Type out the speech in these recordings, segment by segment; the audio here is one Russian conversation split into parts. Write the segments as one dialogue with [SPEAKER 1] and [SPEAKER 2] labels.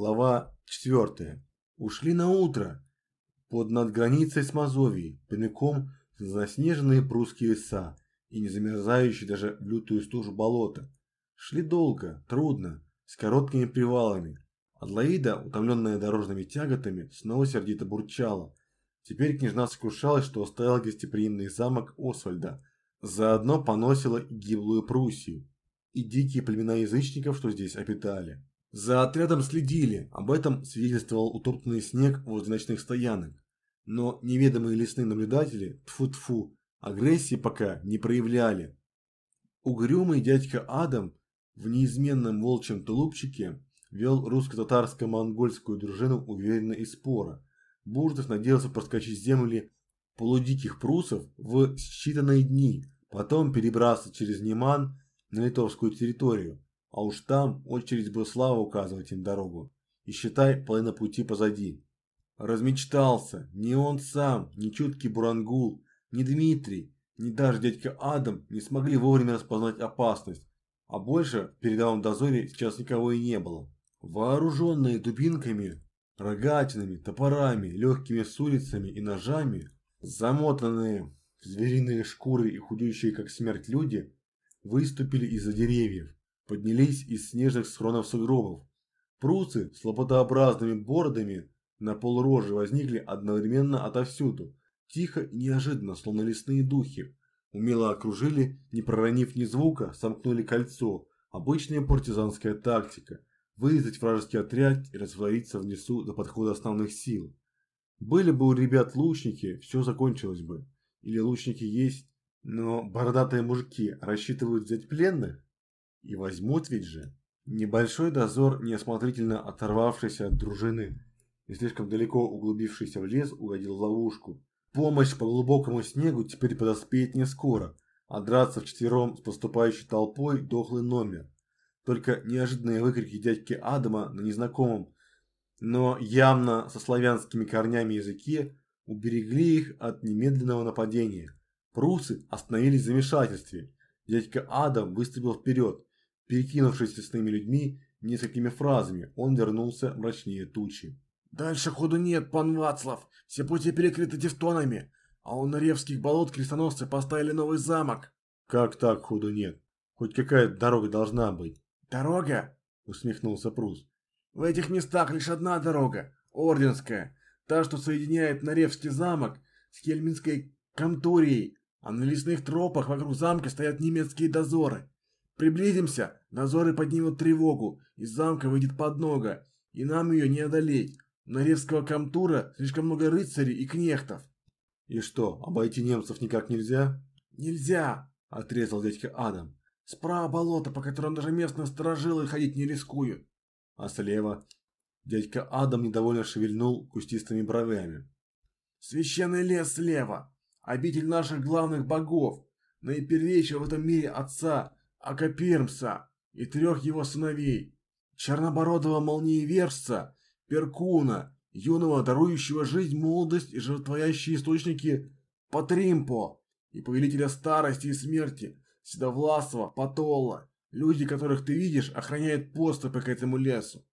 [SPEAKER 1] Глава 4. Ушли на утро под над границей с Мазовией, прямиком в заснеженные прусские леса и не замерзающие даже в лютую стужу болота. Шли долго, трудно, с короткими привалами. Адлоида, утомленная дорожными тяготами, снова сердито бурчала. Теперь княжна сокрушалась, что оставила гостеприимный замок Освальда, заодно поносила и гиблую Пруссию, и дикие племена язычников, что здесь обитали. За отрядом следили, об этом свидетельствовал утоптанный снег возле ночных стоянок. Но неведомые лесные наблюдатели, тфу-тфу, агрессии пока не проявляли. Угрюмый дядька Адам в неизменном волчьем тулупчике вел русско-татарско-монгольскую дружину уверенно и споро. Бурдов надеялся проскочить земли полудиких прусов в считанные дни, потом перебраться через Неман на литовскую территорию, а уж там очередь бы слава указывать им дорогу. И считай, половина пути позади. Размечтался. Ни он сам, ни чуткий Бурангул, ни Дмитрий, ни даже дядька Адам не смогли вовремя распознать опасность. А больше в передовом дозоре сейчас никого и не было. Вооруженные дубинками, рогатинами, топорами, легкими сурицами и ножами, замотанные в звериные шкуры и худеющие как смерть люди, выступили из-за деревьев поднялись из снежных схронов сугробов. Прусы с лопатообразными бородами на полрожи возникли одновременно отовсюду, тихо и неожиданно, словно лесные духи. Умело окружили, не проронив ни звука, сомкнули кольцо. Обычная партизанская тактика – вырезать вражеский отряд и раствориться в лесу до подхода основных сил. Были бы у ребят лучники, все закончилось бы. Или лучники есть, но бородатые мужики рассчитывают взять пленных? И возьмут ведь же. Небольшой дозор, неосмотрительно оторвавшийся от дружины и слишком далеко углубившийся в лес, угодил в ловушку. Помощь по глубокому снегу теперь подоспеет не скоро, а драться вчетвером с поступающей толпой – дохлый номер. Только неожиданные выкрики дядьки Адама на незнакомом, но явно со славянскими корнями языке уберегли их от немедленного нападения. Прусы остановились в замешательстве. Дядька Адам выступил вперед, Перекинувшись с лесными людьми несколькими фразами, он вернулся мрачнее тучи.
[SPEAKER 2] «Дальше ходу нет, пан Вацлав. Все пути перекрыты тевтонами. А у Наревских болот крестоносцы поставили новый замок».
[SPEAKER 1] «Как так ходу нет? Хоть какая дорога должна быть».
[SPEAKER 2] «Дорога?» – усмехнулся Прус. «В этих местах лишь одна дорога, Орденская, та, что соединяет Наревский замок с Хельминской Камтурией, а на лесных тропах вокруг замка стоят немецкие дозоры. Приблизимся, дозоры поднимут тревогу, из замка выйдет поднога, и нам ее не одолеть. На Ревского камтура слишком много рыцарей и кнехтов.
[SPEAKER 1] И что, обойти немцев никак нельзя?
[SPEAKER 2] Нельзя, отрезал дядька Адам. Справа болото, по которому даже местные сторожилы ходить не рискуют.
[SPEAKER 1] А слева? Дядька Адам недовольно шевельнул кустистыми бровями.
[SPEAKER 2] Священный лес слева, обитель наших главных богов, наипервейшего в этом мире отца, Акапермса и трех его сыновей, чернобородого молниеверца, Перкуна, юного, дарующего жизнь, молодость и животворящие источники Патримпо и повелителя старости и смерти, Седовласова, Патола, люди, которых ты видишь, охраняют поступы к этому лесу.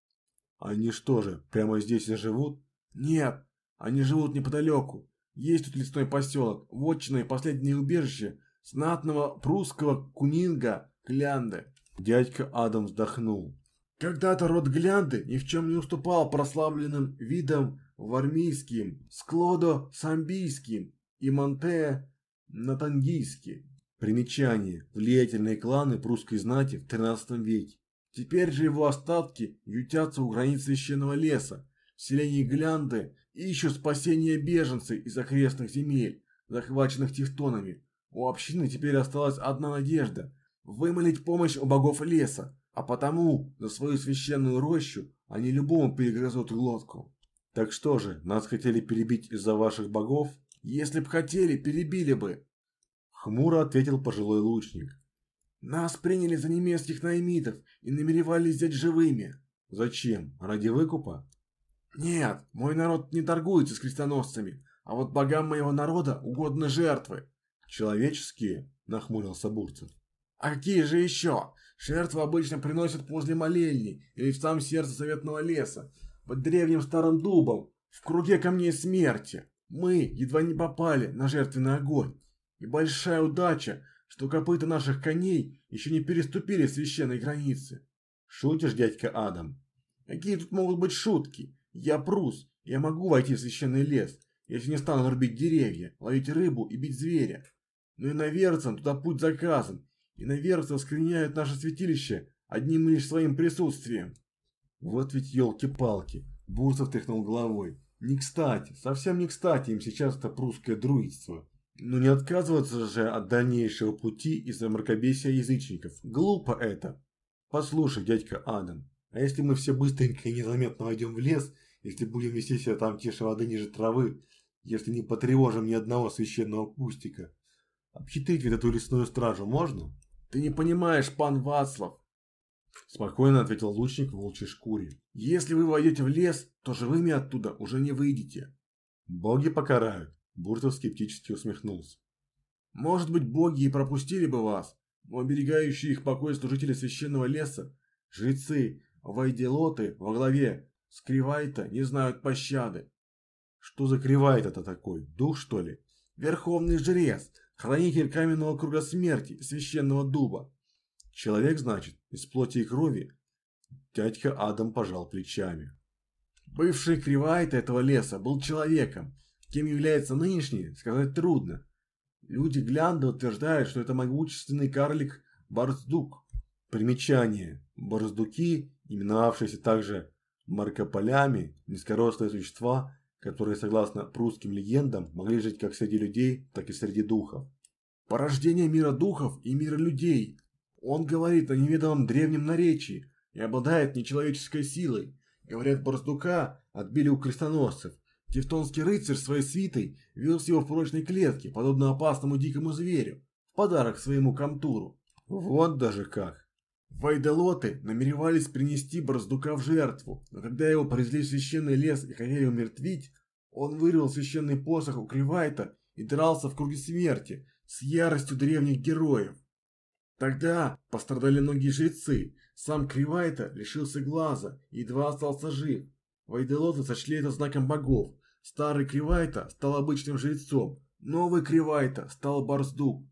[SPEAKER 1] Они что же, прямо здесь и живут?
[SPEAKER 2] Нет, они живут неподалеку. Есть тут лесной поселок, вотчина и последнее убежище знатного прусского кунинга Глянды.
[SPEAKER 1] Дядька Адам вздохнул.
[SPEAKER 2] Когда-то род Глянды ни в чем не уступал прославленным видам вармийским, Склодо самбийским и Монтея натангийским.
[SPEAKER 1] Примечание. Влиятельные кланы прусской знати в 13 веке.
[SPEAKER 2] Теперь же его остатки ютятся у границ священного леса. В селении Глянды ищут спасения беженцы из окрестных земель, захваченных тевтонами. У общины теперь осталась одна надежда вымолить помощь у богов леса, а потому за свою священную рощу они любому перегрызут глотку.
[SPEAKER 1] Так что же, нас хотели перебить из-за ваших богов?
[SPEAKER 2] Если б хотели, перебили бы.
[SPEAKER 1] Хмуро ответил пожилой лучник.
[SPEAKER 2] Нас приняли за немецких наймитов и намеревались взять живыми.
[SPEAKER 1] Зачем? Ради выкупа?
[SPEAKER 2] Нет, мой народ не торгуется с крестоносцами, а вот богам моего народа угодны жертвы.
[SPEAKER 1] Человеческие, нахмурился Бурцев.
[SPEAKER 2] А какие же еще? Жертвы обычно приносят возле молельни или в самом сердце заветного леса, под древним старым дубом, в круге камней смерти. Мы едва не попали на жертвенный огонь. И большая удача, что копыта наших коней еще не переступили священной границы.
[SPEAKER 1] Шутишь, дядька Адам?
[SPEAKER 2] Какие тут могут быть шутки? Я прус, я могу войти в священный лес, если не стану рубить деревья, ловить рыбу и бить зверя. Но и наверцам туда путь заказан, и наверцы скриняют наше святилище одним лишь своим присутствием.
[SPEAKER 1] Вот ведь елки-палки, Бурцев тряхнул головой. Не кстати, совсем не кстати им сейчас это прусское друидство. Но не отказываться же от дальнейшего пути из-за мракобесия язычников. Глупо это. Послушай, дядька Адам, а если мы все быстренько и незаметно войдем в лес, если будем вести себя там тише воды ниже травы, если не потревожим ни одного священного кустика, обхитрить ведь эту лесную стражу можно?
[SPEAKER 2] Ты не понимаешь, пан Вацлав.
[SPEAKER 1] Спокойно ответил лучник в волчьей шкуре.
[SPEAKER 2] Если вы войдете в лес, то живыми оттуда уже не выйдете.
[SPEAKER 1] Боги покарают. Буртов скептически усмехнулся.
[SPEAKER 2] Может быть, боги и пропустили бы вас, но оберегающие их покой служители священного леса, жрецы, вайделоты во главе с Кривайта не знают пощады.
[SPEAKER 1] Что за Кривайт это такой? Дух, что ли?
[SPEAKER 2] Верховный жрец, хранитель каменного круга смерти, священного дуба.
[SPEAKER 1] Человек, значит, из плоти и крови? Дядька Адам пожал плечами.
[SPEAKER 2] Бывший Кривайт этого леса был человеком, Кем является нынешний, сказать трудно. Люди Глянда утверждают, что это могущественный карлик Барсдук.
[SPEAKER 1] Примечание. Барсдуки, именовавшиеся также маркополями, низкорослые существа, которые, согласно прусским легендам, могли жить как среди людей, так и среди духов.
[SPEAKER 2] Порождение мира духов и мира людей. Он говорит о неведомом древнем наречии и обладает нечеловеческой силой. Говорят, Барсдука отбили у крестоносцев, Тевтонский рыцарь своей свитой вез его в прочной клетке, подобно опасному дикому зверю, в подарок своему комтуру.
[SPEAKER 1] Вот даже как.
[SPEAKER 2] Вайделоты намеревались принести Браздука в жертву, но когда его привезли в священный лес и хотели умертвить, он вырвал священный посох у Кривайта и дрался в круге смерти с яростью древних героев. Тогда пострадали многие жрецы, сам Кривайта лишился глаза и едва остался жив. Вайделоты сочли это знаком богов. Старый Кривайта стал обычным жрецом, новый Кривайта стал Барсдук.